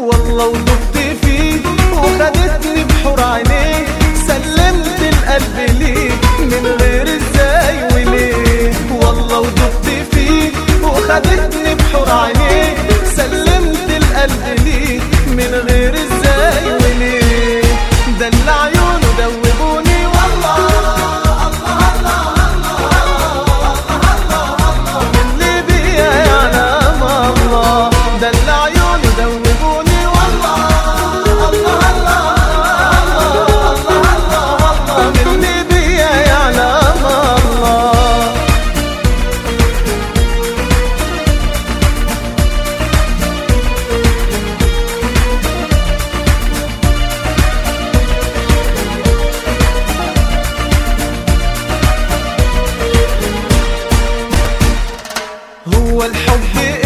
والله ودبت فيه وخدتني بحور عينيه سلمت القلب ليه من غير هو